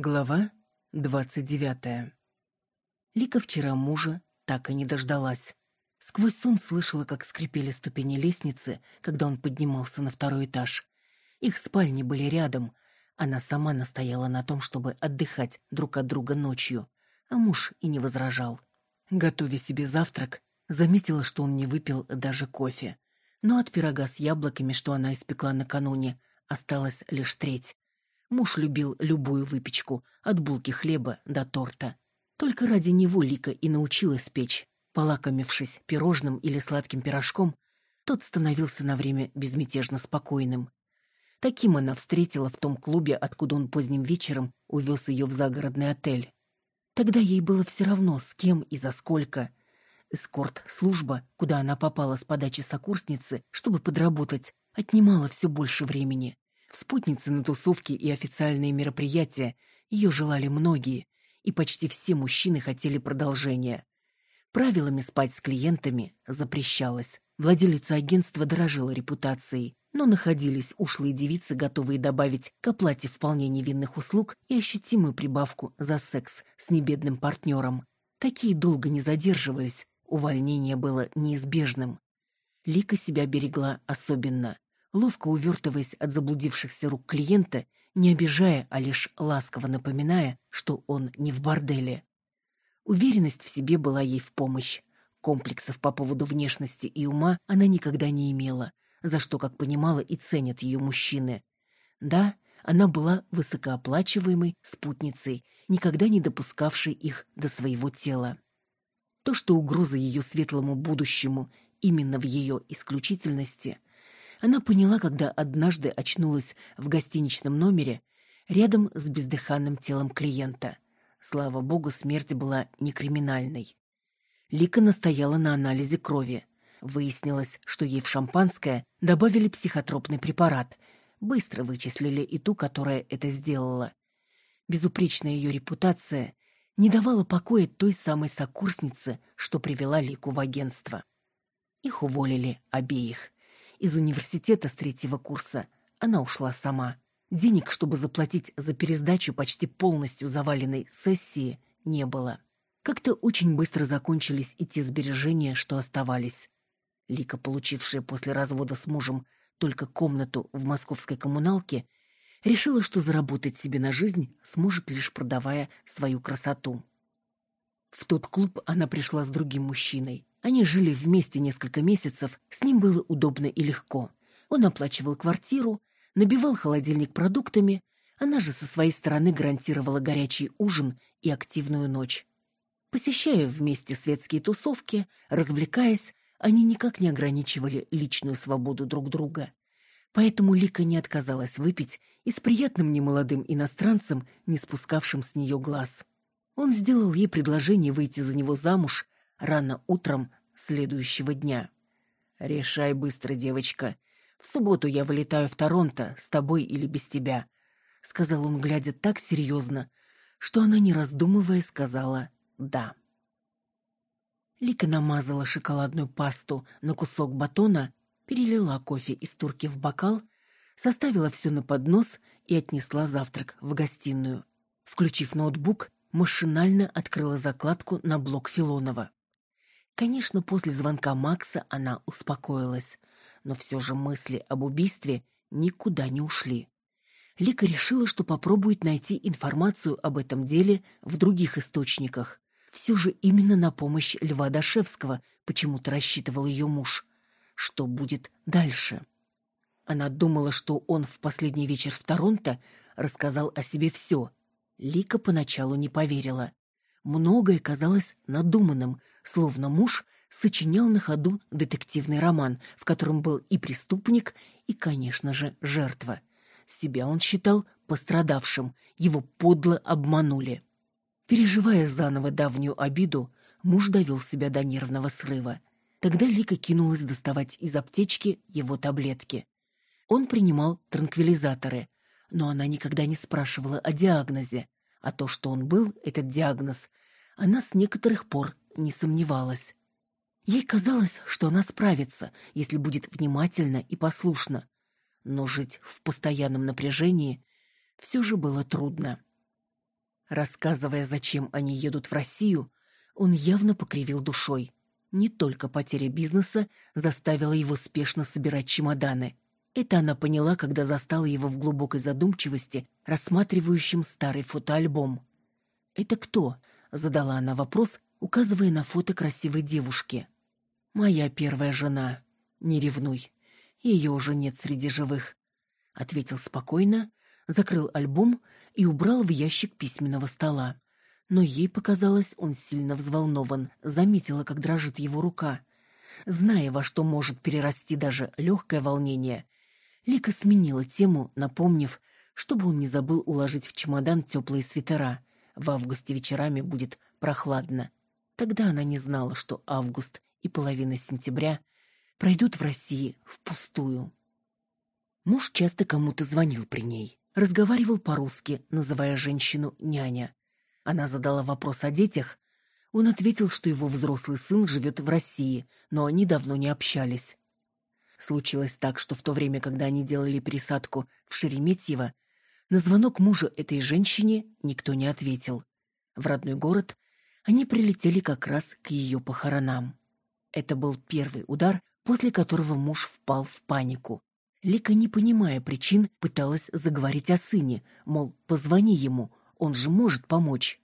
Глава двадцать девятая. Лика вчера мужа так и не дождалась. Сквозь сон слышала, как скрипели ступени лестницы, когда он поднимался на второй этаж. Их спальни были рядом. Она сама настояла на том, чтобы отдыхать друг от друга ночью, а муж и не возражал. Готовя себе завтрак, заметила, что он не выпил даже кофе. Но от пирога с яблоками, что она испекла накануне, осталась лишь треть. Муж любил любую выпечку, от булки хлеба до торта. Только ради него Лика и научилась печь. Полакомившись пирожным или сладким пирожком, тот становился на время безмятежно спокойным. Таким она встретила в том клубе, откуда он поздним вечером увез ее в загородный отель. Тогда ей было все равно, с кем и за сколько. Эскорт-служба, куда она попала с подачи сокурсницы, чтобы подработать, отнимала все больше времени. В на тусовки и официальные мероприятия ее желали многие, и почти все мужчины хотели продолжения. Правилами спать с клиентами запрещалось. Владелица агентства дорожила репутацией, но находились ушлые девицы, готовые добавить к оплате вполне невинных услуг и ощутимую прибавку за секс с небедным партнером. Такие долго не задерживались, увольнение было неизбежным. Лика себя берегла особенно ловко увертываясь от заблудившихся рук клиента, не обижая, а лишь ласково напоминая, что он не в борделе. Уверенность в себе была ей в помощь. Комплексов по поводу внешности и ума она никогда не имела, за что, как понимала, и ценят ее мужчины. Да, она была высокооплачиваемой спутницей, никогда не допускавшей их до своего тела. То, что угроза ее светлому будущему именно в ее исключительности, она поняла, когда однажды очнулась в гостиничном номере рядом с бездыханным телом клиента. Слава богу, смерть была не криминальной. Лика настояла на анализе крови. Выяснилось, что ей в шампанское добавили психотропный препарат. Быстро вычислили и ту, которая это сделала. Безупречная ее репутация не давала покоя той самой сокурснице, что привела Лику в агентство. Их уволили обеих. Из университета с третьего курса она ушла сама. Денег, чтобы заплатить за пересдачу почти полностью заваленной сессии, не было. Как-то очень быстро закончились и те сбережения, что оставались. Лика, получившая после развода с мужем только комнату в московской коммуналке, решила, что заработать себе на жизнь сможет лишь продавая свою красоту. В тот клуб она пришла с другим мужчиной. Они жили вместе несколько месяцев, с ним было удобно и легко. Он оплачивал квартиру, набивал холодильник продуктами, она же со своей стороны гарантировала горячий ужин и активную ночь. Посещая вместе светские тусовки, развлекаясь, они никак не ограничивали личную свободу друг друга. Поэтому Лика не отказалась выпить и с приятным немолодым иностранцем, не спускавшим с нее глаз. Он сделал ей предложение выйти за него замуж рано утром следующего дня. «Решай быстро, девочка. В субботу я вылетаю в Торонто с тобой или без тебя», — сказал он, глядя так серьезно, что она, не раздумывая, сказала «да». Лика намазала шоколадную пасту на кусок батона, перелила кофе из турки в бокал, составила все на поднос и отнесла завтрак в гостиную. Включив ноутбук, машинально открыла закладку на блок Филонова. Конечно, после звонка Макса она успокоилась, но все же мысли об убийстве никуда не ушли. Лика решила, что попробует найти информацию об этом деле в других источниках. Все же именно на помощь Льва Дашевского почему-то рассчитывал ее муж. Что будет дальше? Она думала, что он в последний вечер в Торонто рассказал о себе все, Лика поначалу не поверила. Многое казалось надуманным, словно муж сочинял на ходу детективный роман, в котором был и преступник, и, конечно же, жертва. Себя он считал пострадавшим, его подло обманули. Переживая заново давнюю обиду, муж довел себя до нервного срыва. Тогда Лика кинулась доставать из аптечки его таблетки. Он принимал транквилизаторы, но она никогда не спрашивала о диагнозе, а то, что он был, этот диагноз, она с некоторых пор не сомневалась. Ей казалось, что она справится, если будет внимательна и послушна. Но жить в постоянном напряжении все же было трудно. Рассказывая, зачем они едут в Россию, он явно покривил душой. Не только потеря бизнеса заставила его спешно собирать чемоданы. Это она поняла, когда застала его в глубокой задумчивости, рассматривающим старый фотоальбом. «Это кто?» — задала она вопрос, указывая на фото красивой девушки. «Моя первая жена. Не ревнуй. Ее уже нет среди живых», — ответил спокойно, закрыл альбом и убрал в ящик письменного стола но ей показалось, он сильно взволнован, заметила, как дрожит его рука. Зная, во что может перерасти даже легкое волнение, Лика сменила тему, напомнив, чтобы он не забыл уложить в чемодан теплые свитера. В августе вечерами будет прохладно. Тогда она не знала, что август и половина сентября пройдут в России впустую. Муж часто кому-то звонил при ней, разговаривал по-русски, называя женщину «няня». Она задала вопрос о детях. Он ответил, что его взрослый сын живет в России, но они давно не общались. Случилось так, что в то время, когда они делали пересадку в Шереметьево, на звонок мужа этой женщине никто не ответил. В родной город они прилетели как раз к ее похоронам. Это был первый удар, после которого муж впал в панику. Лика, не понимая причин, пыталась заговорить о сыне, мол, позвони ему, он же может помочь.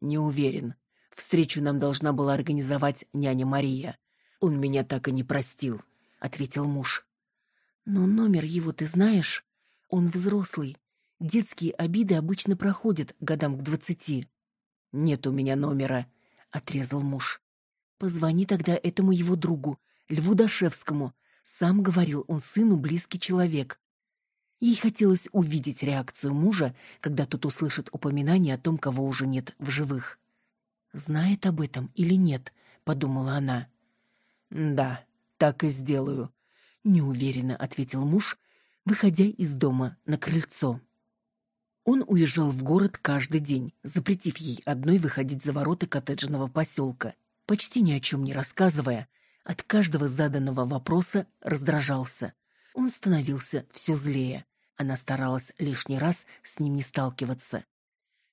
Не уверен. Встречу нам должна была организовать няня Мария. Он меня так и не простил, ответил муж. Но номер его ты знаешь? Он взрослый. Детские обиды обычно проходят годам к двадцати. Нет у меня номера, отрезал муж. Позвони тогда этому его другу, Льву Дашевскому. Сам говорил, он сыну близкий человек. Ей хотелось увидеть реакцию мужа, когда тот услышит упоминание о том, кого уже нет в живых. «Знает об этом или нет?» — подумала она. «Да, так и сделаю», — неуверенно ответил муж, выходя из дома на крыльцо. Он уезжал в город каждый день, запретив ей одной выходить за ворота коттеджного поселка. Почти ни о чем не рассказывая, от каждого заданного вопроса раздражался. Он становился все злее. Она старалась лишний раз с ним не сталкиваться.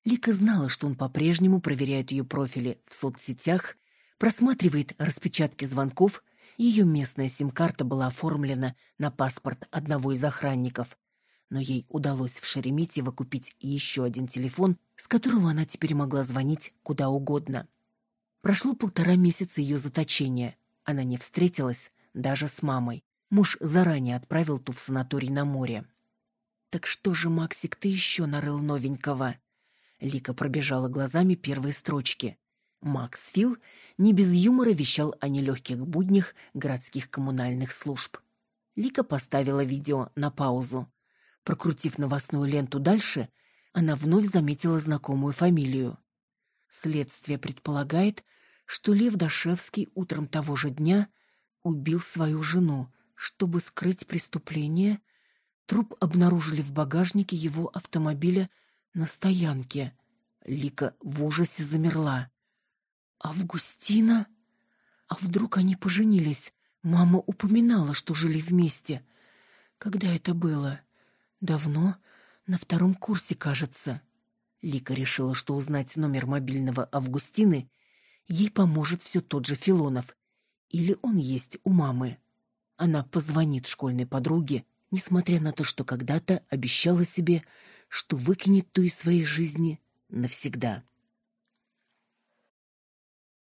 Лика знала, что он по-прежнему проверяет ее профили в соцсетях, просматривает распечатки звонков, ее местная сим-карта была оформлена на паспорт одного из охранников. Но ей удалось в Шереметьево купить еще один телефон, с которого она теперь могла звонить куда угодно. Прошло полтора месяца ее заточения. Она не встретилась даже с мамой. Муж заранее отправил ту в санаторий на море. Так что же, Максик, ты еще нарыл новенького? Лика пробежала глазами первые строчки. Макс Фил не без юмора вещал о нелегких буднях городских коммунальных служб. Лика поставила видео на паузу. Прокрутив новостную ленту дальше, она вновь заметила знакомую фамилию. Следствие предполагает, что Лев Дашевский утром того же дня убил свою жену, чтобы скрыть преступление – Труп обнаружили в багажнике его автомобиля на стоянке. Лика в ужасе замерла. «Августина? А вдруг они поженились? Мама упоминала, что жили вместе. Когда это было? Давно? На втором курсе, кажется». Лика решила, что узнать номер мобильного Августины ей поможет все тот же Филонов. Или он есть у мамы. Она позвонит школьной подруге несмотря на то, что когда-то обещала себе, что выкинет ту из своей жизни навсегда.